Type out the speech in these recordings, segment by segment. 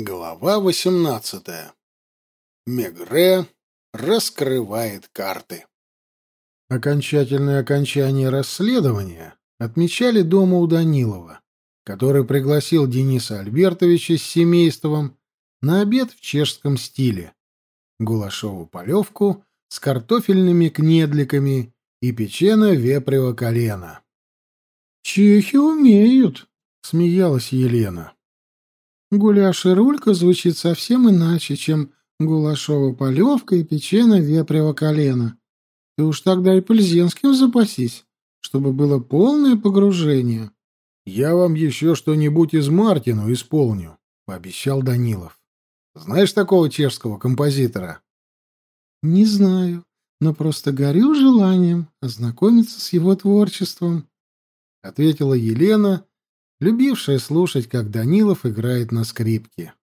Глава 18. Мегре раскрывает карты. Окончательное окончание расследования отмечали дома у Данилова, который пригласил Дениса Альбертовича с семейством на обед в чешском стиле. Гулашову полевку с картофельными кнедликами и печено вепрево колено. «Чехи умеют», — смеялась Елена. Гуляш и рулька звучит совсем иначе, чем гулашова полевка и печено вепрево колено. Ты уж тогда и Пльзенским запасись, чтобы было полное погружение. — Я вам еще что-нибудь из Мартину исполню, — пообещал Данилов. — Знаешь такого чешского композитора? — Не знаю, но просто горю желанием ознакомиться с его творчеством, — ответила Елена, любившая слушать, как Данилов играет на скрипке.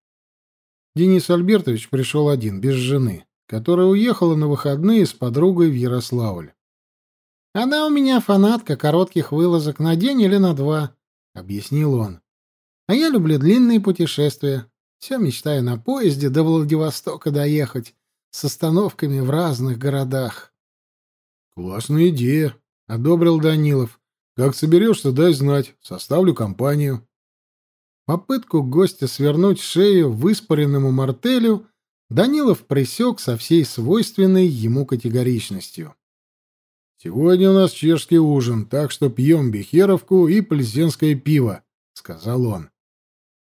Денис Альбертович пришел один, без жены, которая уехала на выходные с подругой в Ярославль. «Она у меня фанатка коротких вылазок на день или на два», — объяснил он. «А я люблю длинные путешествия. Все мечтаю на поезде до Владивостока доехать, с остановками в разных городах». «Классная идея», — одобрил Данилов. Как соберешься, дай знать. Составлю компанию. Попытку гостя свернуть шею выспаренному мартелю Данилов пресек со всей свойственной ему категоричностью. «Сегодня у нас чешский ужин, так что пьем бехеровку и плезенское пиво», — сказал он.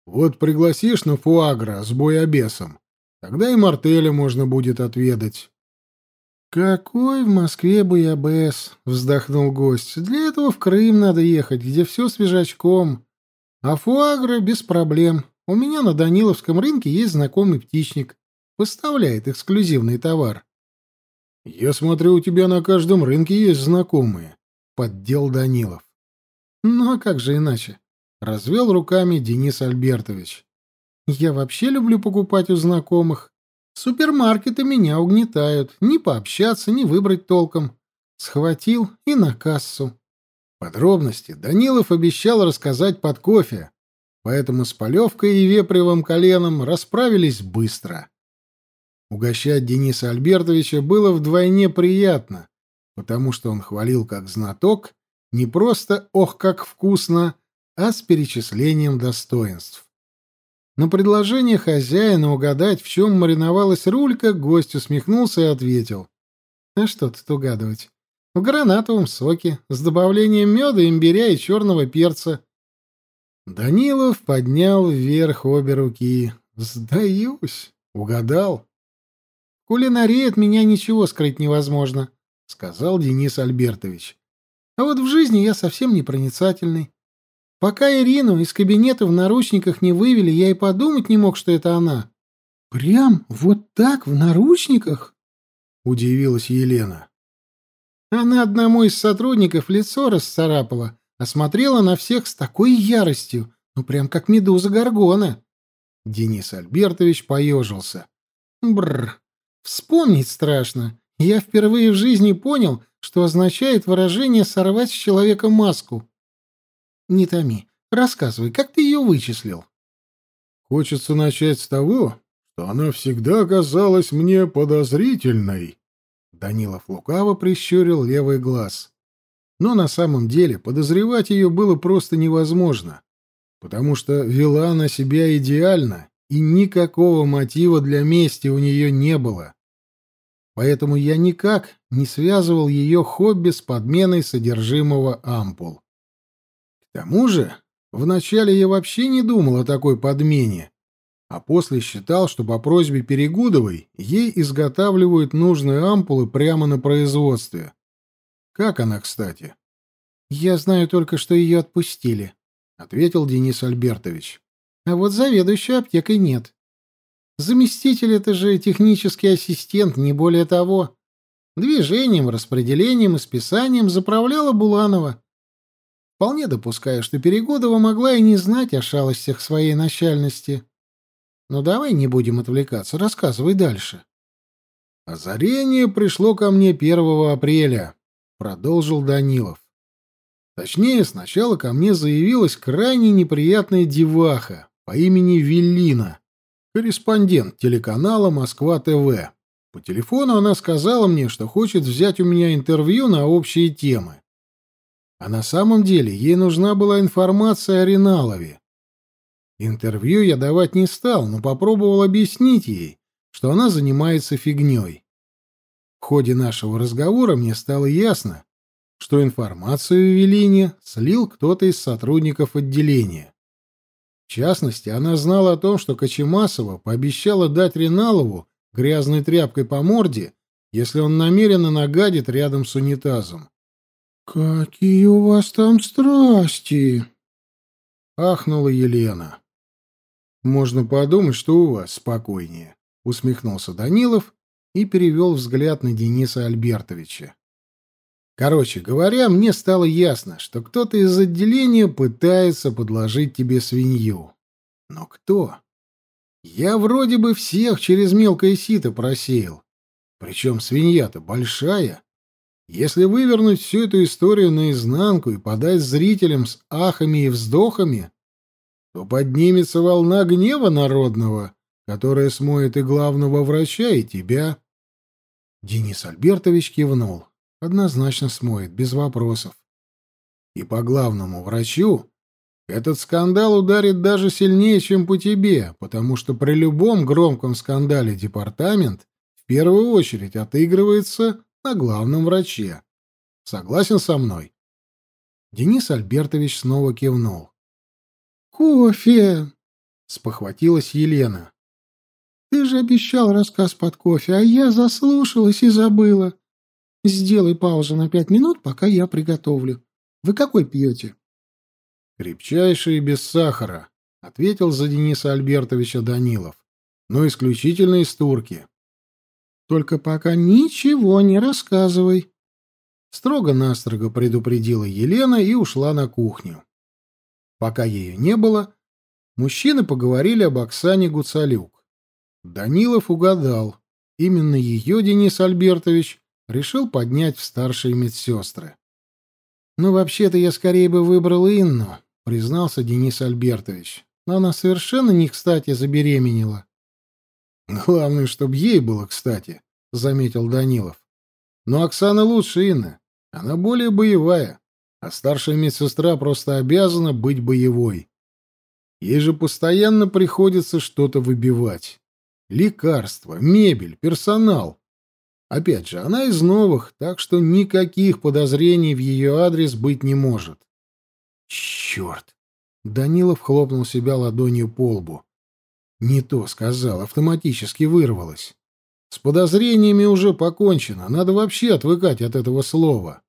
«Вот пригласишь на фуагра с боябесом, тогда и мартеля можно будет отведать». «Какой в Москве буябес?» — вздохнул гость. «Для этого в Крым надо ехать, где все свежачком. А фуагра без проблем. У меня на Даниловском рынке есть знакомый птичник. Поставляет эксклюзивный товар». «Я смотрю, у тебя на каждом рынке есть знакомые», — поддел Данилов. «Ну а как же иначе?» — развел руками Денис Альбертович. «Я вообще люблю покупать у знакомых. Супермаркеты меня угнетают. Ни пообщаться, ни выбрать толком. Схватил и на кассу. Подробности Данилов обещал рассказать под кофе, поэтому с Полевкой и Вепревым коленом расправились быстро. Угощать Дениса Альбертовича было вдвойне приятно, потому что он хвалил как знаток не просто «ох, как вкусно», а с перечислением достоинств. На предложение хозяина угадать, в чем мариновалась рулька, гость усмехнулся и ответил. «А что тут угадывать? В гранатовом соке, с добавлением меда, имбиря и черного перца». Данилов поднял вверх обе руки. «Сдаюсь. Угадал». «В кулинарии от меня ничего скрыть невозможно», — сказал Денис Альбертович. «А вот в жизни я совсем непроницательный. Пока Ирину из кабинета в наручниках не вывели, я и подумать не мог, что это она. Прям вот так в наручниках? удивилась Елена. Она одному из сотрудников лицо расцарапала, осмотрела на всех с такой яростью, ну прям как медуза Горгона. Денис Альбертович поежился. Бррр, вспомнить страшно. Я впервые в жизни понял, что означает выражение «сорвать с человека маску». Не томи. Рассказывай, как ты ее вычислил? Хочется начать с того, что она всегда казалась мне подозрительной. Данилов лукаво прищурил левый глаз. Но на самом деле подозревать ее было просто невозможно, потому что вела она себя идеально, и никакого мотива для мести у нее не было. Поэтому я никак не связывал ее хобби с подменой содержимого ампул. К тому же, вначале я вообще не думал о такой подмене, а после считал, что по просьбе Перегудовой ей изготавливают нужные ампулы прямо на производстве. Как она, кстати? Я знаю только, что ее отпустили, ответил Денис Альбертович. А вот заведующей аптекой нет. Заместитель — это же технический ассистент, не более того. Движением, распределением и списанием заправляла Буланова. Вполне допускаю, что Перегодова могла и не знать о шалостях своей начальности. Но давай не будем отвлекаться, рассказывай дальше. Озарение пришло ко мне 1 апреля, продолжил Данилов. Точнее, сначала ко мне заявилась крайне неприятная деваха по имени Веллина, корреспондент телеканала Москва ТВ. По телефону она сказала мне, что хочет взять у меня интервью на общие темы. А на самом деле ей нужна была информация о Риналове. Интервью я давать не стал, но попробовал объяснить ей, что она занимается фигней. В ходе нашего разговора мне стало ясно, что информацию в Велине слил кто-то из сотрудников отделения. В частности, она знала о том, что Кочемасова пообещала дать Реналову грязной тряпкой по морде, если он намеренно нагадит рядом с унитазом. «Какие у вас там страсти!» — ахнула Елена. «Можно подумать, что у вас спокойнее», — усмехнулся Данилов и перевел взгляд на Дениса Альбертовича. Короче говоря, мне стало ясно, что кто-то из отделения пытается подложить тебе свинью. Но кто? Я вроде бы всех через мелкое сито просеял. Причем свинья-то большая. Если вывернуть всю эту историю наизнанку и подать зрителям с ахами и вздохами, то поднимется волна гнева народного, которая смоет и главного врача, и тебя. Денис Альбертович кивнул. Однозначно смоет, без вопросов. И по главному врачу этот скандал ударит даже сильнее, чем по тебе, потому что при любом громком скандале департамент в первую очередь отыгрывается на главном враче. Согласен со мной? Денис Альбертович снова кивнул. «Кофе!» — спохватилась Елена. «Ты же обещал рассказ под кофе, а я заслушалась и забыла. Сделай паузу на пять минут, пока я приготовлю. Вы какой пьете?» «Крепчайший без сахара», — ответил за Дениса Альбертовича Данилов. «Но исключительно из турки». «Только пока ничего не рассказывай», — строго-настрого предупредила Елена и ушла на кухню. Пока ее не было, мужчины поговорили об Оксане Гуцалюк. Данилов угадал. Именно ее Денис Альбертович решил поднять в старшие медсестры. «Ну, вообще-то я скорее бы выбрал Инну», — признался Денис Альбертович. «Но она совершенно не кстати забеременела». «Главное, чтобы ей было кстати», — заметил Данилов. «Но Оксана лучше Инны. Она более боевая, а старшая медсестра просто обязана быть боевой. Ей же постоянно приходится что-то выбивать. Лекарства, мебель, персонал. Опять же, она из новых, так что никаких подозрений в ее адрес быть не может. Черт! Данилов хлопнул себя ладонью по лбу. Не то сказал, автоматически вырвалось. С подозрениями уже покончено, надо вообще отвыкать от этого слова.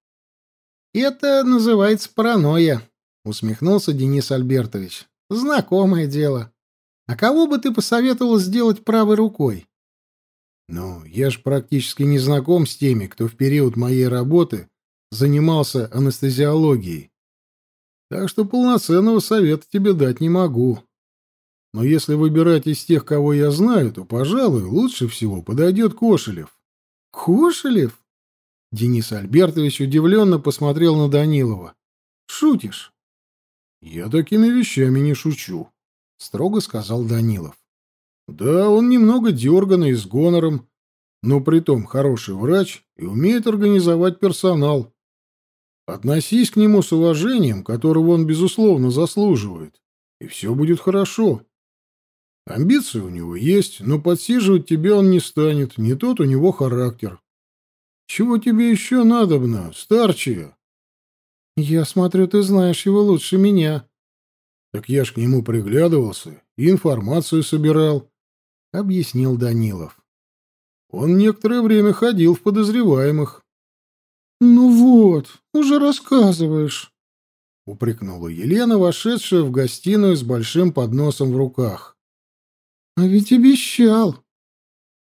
«Это называется паранойя», — усмехнулся Денис Альбертович. «Знакомое дело. А кого бы ты посоветовал сделать правой рукой? Ну, я ж практически не знаком с теми, кто в период моей работы занимался анестезиологией. Так что полноценного совета тебе дать не могу. Но если выбирать из тех, кого я знаю, то, пожалуй, лучше всего подойдет Кошелев. Кошелев? Денис Альбертович удивленно посмотрел на Данилова. Шутишь? Я такими вещами не шучу, строго сказал Данилов. Да, он немного дерганный и с гонором, но притом хороший врач и умеет организовать персонал. Относись к нему с уважением, которого он, безусловно, заслуживает, и все будет хорошо. Амбиции у него есть, но подсиживать тебя он не станет, не тот у него характер. Чего тебе еще надобно, старчия? Я смотрю, ты знаешь его лучше меня. Так я ж к нему приглядывался и информацию собирал. — объяснил Данилов. «Он некоторое время ходил в подозреваемых». «Ну вот, уже рассказываешь», — упрекнула Елена, вошедшая в гостиную с большим подносом в руках. «А ведь обещал».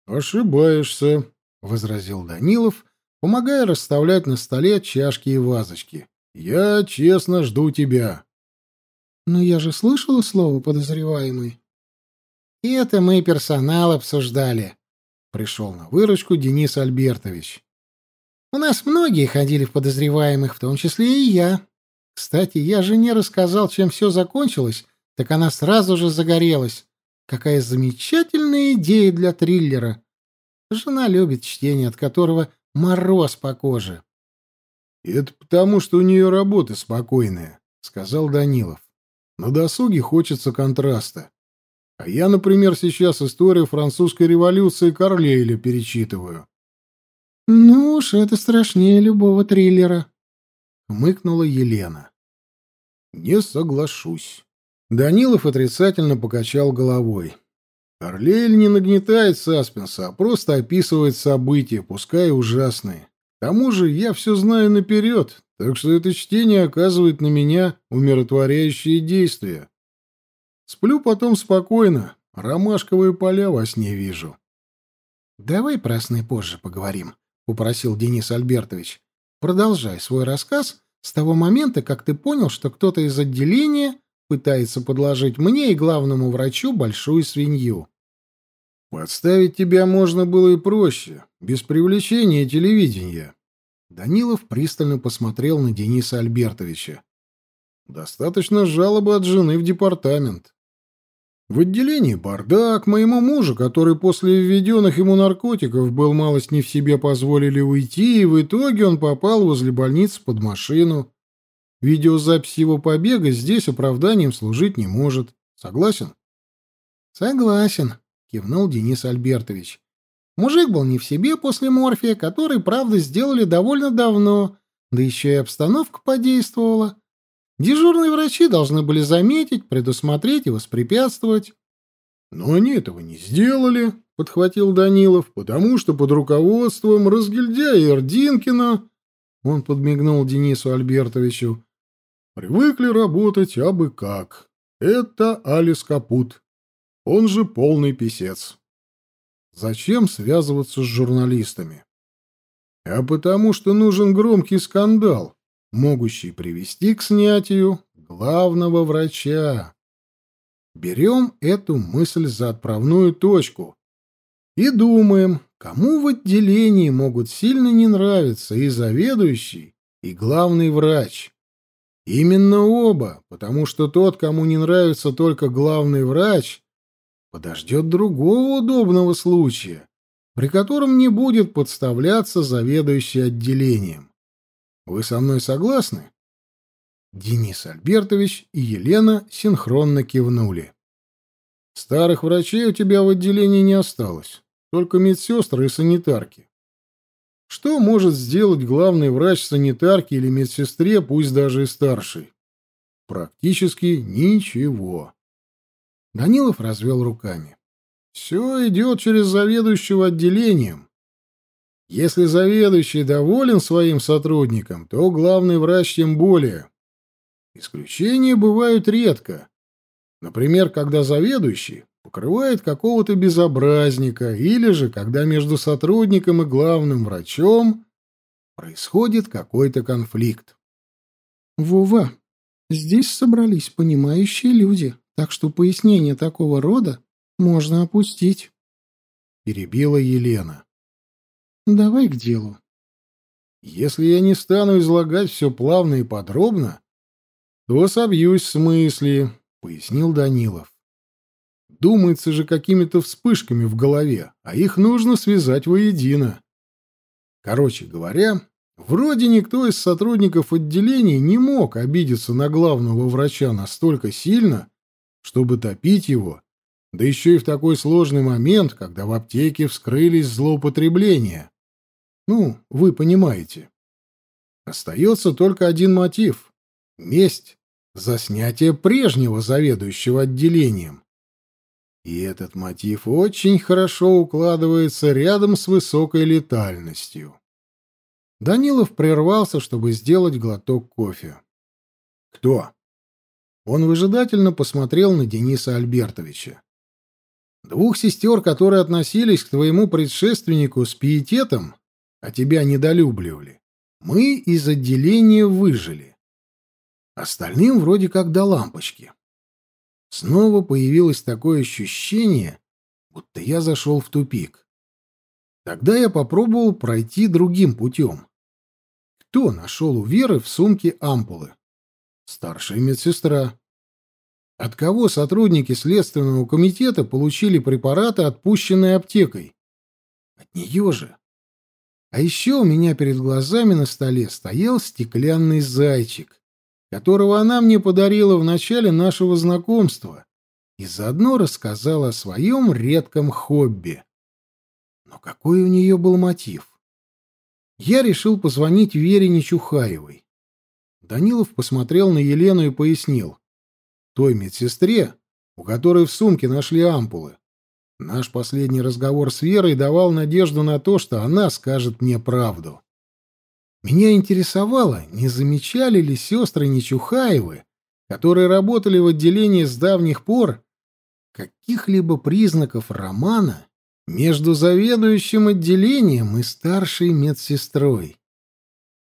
«Ошибаешься», — возразил Данилов, помогая расставлять на столе чашки и вазочки. «Я честно жду тебя». «Но я же слышала слово «подозреваемый». И это мы персонал обсуждали. Пришел на выручку Денис Альбертович. У нас многие ходили в подозреваемых, в том числе и я. Кстати, я жене рассказал, чем все закончилось, так она сразу же загорелась. Какая замечательная идея для триллера. Жена любит чтение, от которого мороз по коже. — Это потому, что у нее работа спокойная, — сказал Данилов. — На досуге хочется контраста. А я, например, сейчас историю французской революции Карлейля перечитываю. — Ну уж это страшнее любого триллера, — хмыкнула Елена. — Не соглашусь. Данилов отрицательно покачал головой. Карлейль не нагнетает саспенса, а просто описывает события, пускай ужасные. К тому же я все знаю наперед, так что это чтение оказывает на меня умиротворяющее действие. Сплю потом спокойно, ромашковые поля во сне вижу. — Давай про сны позже поговорим, — попросил Денис Альбертович. — Продолжай свой рассказ с того момента, как ты понял, что кто-то из отделения пытается подложить мне и главному врачу большую свинью. Подставить тебя можно было и проще, без привлечения телевидения. Данилов пристально посмотрел на Дениса Альбертовича. Достаточно жалобы от жены в департамент. В отделении бардак, моему мужу, который после введенных ему наркотиков был малость не в себе позволили уйти, и в итоге он попал возле больницы под машину. Видеозапись его побега здесь оправданием служить не может. Согласен? Согласен, кивнул Денис Альбертович. Мужик был не в себе после морфия, который, правда, сделали довольно давно, да еще и обстановка подействовала. Дежурные врачи должны были заметить, предусмотреть и воспрепятствовать. Но они этого не сделали, подхватил Данилов, потому что под руководством разгильдяя Ирдинкина, он подмигнул Денису Альбертовичу, привыкли работать абы как. Это Алис Капут он же полный писец. Зачем связываться с журналистами? А потому что нужен громкий скандал, могущий привести к снятию главного врача. Берем эту мысль за отправную точку и думаем, кому в отделении могут сильно не нравиться и заведующий, и главный врач. Именно оба, потому что тот, кому не нравится только главный врач, подождет другого удобного случая, при котором не будет подставляться заведующий отделением. Вы со мной согласны? Денис Альбертович и Елена синхронно кивнули. Старых врачей у тебя в отделении не осталось, только медсестры и санитарки. Что может сделать главный врач санитарки или медсестре, пусть даже и старший? Практически ничего. Данилов развел руками. Все идет через заведующего отделением. Если заведующий доволен своим сотрудником, то главный врач тем более. Исключения бывают редко. Например, когда заведующий покрывает какого-то безобразника, или же когда между сотрудником и главным врачом происходит какой-то конфликт. «Вова, здесь собрались понимающие люди», так что пояснение такого рода можно опустить. Перебила Елена. Давай к делу. Если я не стану излагать все плавно и подробно, то собьюсь с мысли, пояснил Данилов. Думается же какими-то вспышками в голове, а их нужно связать воедино. Короче говоря, вроде никто из сотрудников отделения не мог обидеться на главного врача настолько сильно, чтобы топить его, да еще и в такой сложный момент, когда в аптеке вскрылись злоупотребления. Ну, вы понимаете. Остается только один мотив — месть за снятие прежнего заведующего отделением. И этот мотив очень хорошо укладывается рядом с высокой летальностью. Данилов прервался, чтобы сделать глоток кофе. «Кто?» Он выжидательно посмотрел на Дениса Альбертовича. Двух сестер, которые относились к твоему предшественнику с пиететом, а тебя недолюбливали, мы из отделения выжили. Остальным вроде как до лампочки. Снова появилось такое ощущение, будто я зашел в тупик. Тогда я попробовал пройти другим путем. Кто нашел у Веры в сумке ампулы? Старшая медсестра. От кого сотрудники Следственного комитета получили препараты, отпущенные аптекой? От нее же. А еще у меня перед глазами на столе стоял стеклянный зайчик, которого она мне подарила в начале нашего знакомства и заодно рассказала о своем редком хобби. Но какой у нее был мотив? Я решил позвонить Вере Нечухаевой. Данилов посмотрел на Елену и пояснил. Той медсестре, у которой в сумке нашли ампулы. Наш последний разговор с Верой давал надежду на то, что она скажет мне правду. Меня интересовало, не замечали ли сестры Нечухаевы, которые работали в отделении с давних пор, каких-либо признаков романа между заведующим отделением и старшей медсестрой.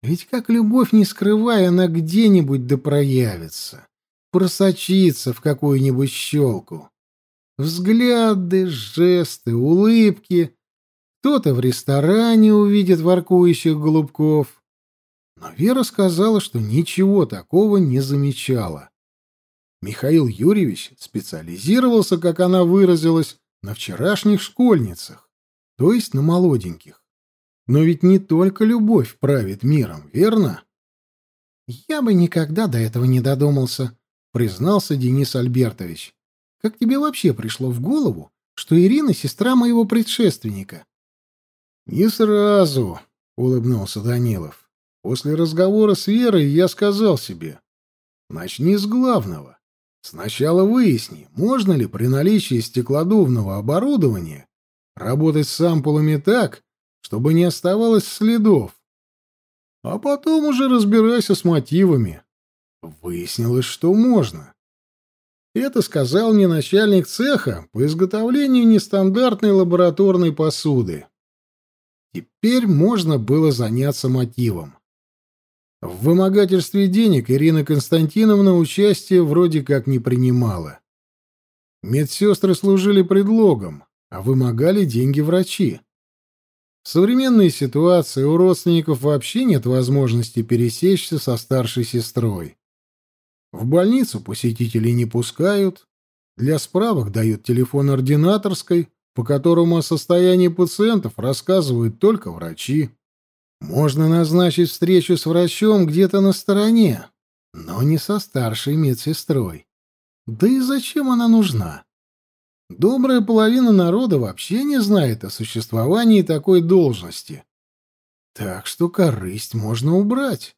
Ведь как любовь не скрывая, она где-нибудь да проявится, просочится в какую-нибудь щелку. Взгляды, жесты, улыбки. Кто-то в ресторане увидит воркующих голубков. Но Вера сказала, что ничего такого не замечала. Михаил Юрьевич специализировался, как она выразилась, на вчерашних школьницах, то есть на молоденьких. Но ведь не только любовь правит миром, верно? Я бы никогда до этого не додумался, признался Денис Альбертович. Как тебе вообще пришло в голову, что Ирина — сестра моего предшественника? — Не сразу, — улыбнулся Данилов. После разговора с Верой я сказал себе, начни с главного. Сначала выясни, можно ли при наличии стеклодувного оборудования работать с ампулами так, чтобы не оставалось следов. А потом уже разбирайся с мотивами. Выяснилось, что можно. Это сказал мне начальник цеха по изготовлению нестандартной лабораторной посуды. Теперь можно было заняться мотивом. В вымогательстве денег Ирина Константиновна участие вроде как не принимала. Медсестры служили предлогом, а вымогали деньги врачи. В современной ситуации у родственников вообще нет возможности пересечься со старшей сестрой. В больницу посетителей не пускают. Для справок дают телефон ординаторской, по которому о состоянии пациентов рассказывают только врачи. Можно назначить встречу с врачом где-то на стороне, но не со старшей медсестрой. Да и зачем она нужна? Добрая половина народа вообще не знает о существовании такой должности. Так что корысть можно убрать.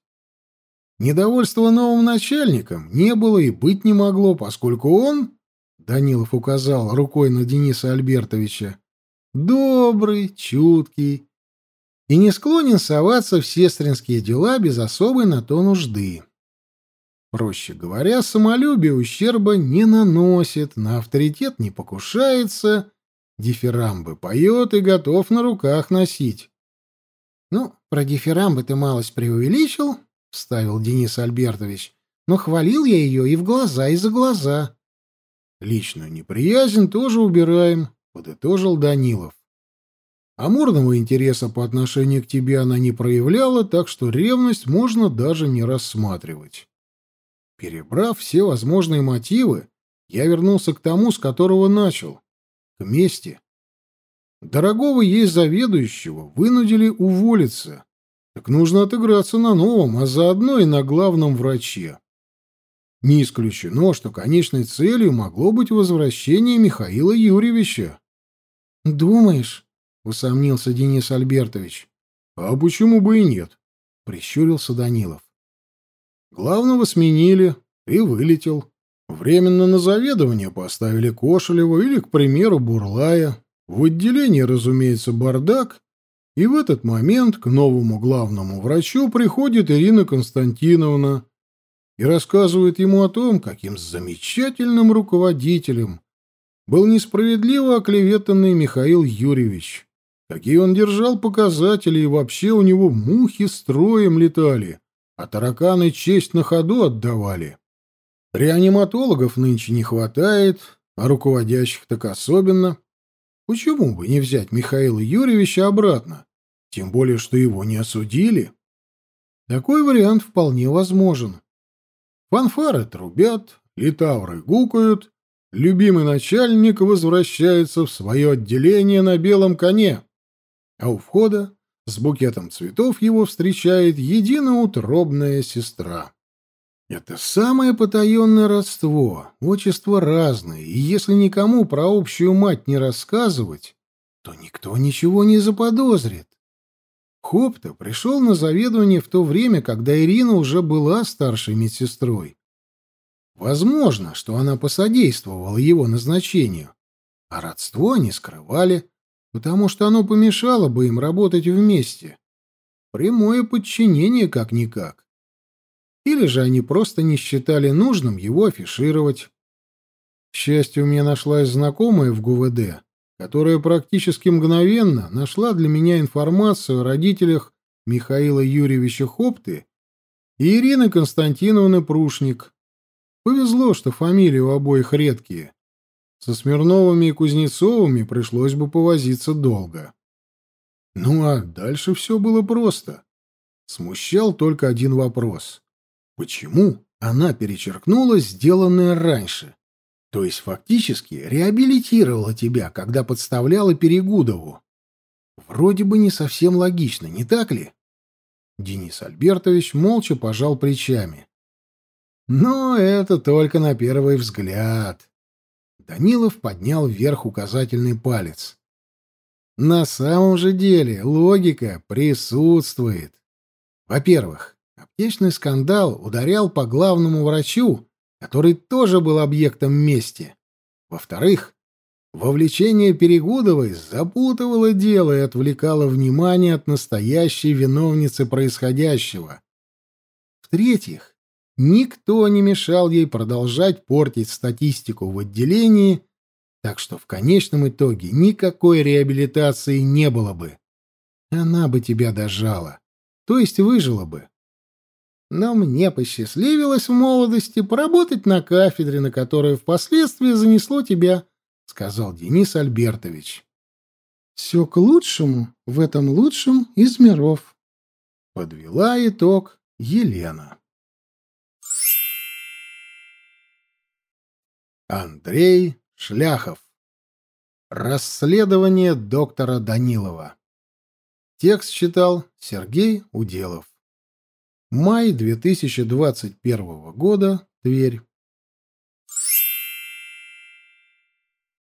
Недовольства новым начальником не было и быть не могло, поскольку он, Данилов указал рукой на Дениса Альбертовича, добрый, чуткий и не склонен соваться в сестринские дела без особой на то нужды. Проще говоря, самолюбие ущерба не наносит, на авторитет не покушается, дифирамбы поет и готов на руках носить. Ну, про дифирамбы ты малость преувеличил, — вставил Денис Альбертович. «Но хвалил я ее и в глаза, и за глаза». «Личную неприязнь тоже убираем», — подытожил Данилов. «Амурного интереса по отношению к тебе она не проявляла, так что ревность можно даже не рассматривать». Перебрав все возможные мотивы, я вернулся к тому, с которого начал — к мести. Дорогого есть заведующего вынудили уволиться, так нужно отыграться на новом, а заодно и на главном враче. Не исключено, что конечной целью могло быть возвращение Михаила Юрьевича. «Думаешь?» — усомнился Денис Альбертович. «А почему бы и нет?» — прищурился Данилов. «Главного сменили и вылетел. Временно на заведование поставили Кошелева или, к примеру, Бурлая. В отделении, разумеется, бардак, и в этот момент к новому главному врачу приходит Ирина Константиновна и рассказывает ему о том, каким замечательным руководителем был несправедливо оклеветанный Михаил Юрьевич, какие он держал показатели, и вообще у него мухи строем летали, а тараканы честь на ходу отдавали. Реаниматологов нынче не хватает, а руководящих так особенно. Почему бы не взять Михаила Юрьевича обратно? Тем более, что его не осудили. Такой вариант вполне возможен. Фанфары трубят, литавры гукают, любимый начальник возвращается в свое отделение на белом коне, а у входа с букетом цветов его встречает единоутробная сестра. Это самое потаенное родство, отчества разные, и если никому про общую мать не рассказывать, то никто ничего не заподозрит. Хопта пришел на заведование в то время, когда Ирина уже была старшей медсестрой. Возможно, что она посодействовала его назначению, а родство они скрывали, потому что оно помешало бы им работать вместе. Прямое подчинение как-никак. Или же они просто не считали нужным его афишировать. К счастью, у меня нашлась знакомая в ГУВД, которая практически мгновенно нашла для меня информацию о родителях Михаила Юрьевича Хопты и Ирины Константиновны Прушник. Повезло, что фамилии у обоих редкие. Со Смирновыми и Кузнецовыми пришлось бы повозиться долго. Ну а дальше все было просто. Смущал только один вопрос. Почему она перечеркнула сделанное раньше? То есть фактически реабилитировала тебя, когда подставляла Перегудову. Вроде бы не совсем логично, не так ли? Денис Альбертович молча пожал плечами. Но это только на первый взгляд. Данилов поднял вверх указательный палец. На самом же деле логика присутствует. Во-первых, аптечный скандал ударял по главному врачу, который тоже был объектом мести. Во-вторых, вовлечение Перегудовой запутывало дело и отвлекало внимание от настоящей виновницы происходящего. В-третьих, никто не мешал ей продолжать портить статистику в отделении, так что в конечном итоге никакой реабилитации не было бы. Она бы тебя дожала, то есть выжила бы. Но мне посчастливилось в молодости поработать на кафедре, на которую впоследствии занесло тебя, — сказал Денис Альбертович. — Все к лучшему в этом лучшем из миров. Подвела итог Елена. Андрей Шляхов. Расследование доктора Данилова. Текст читал Сергей Уделов. Май 2021 года. Тверь.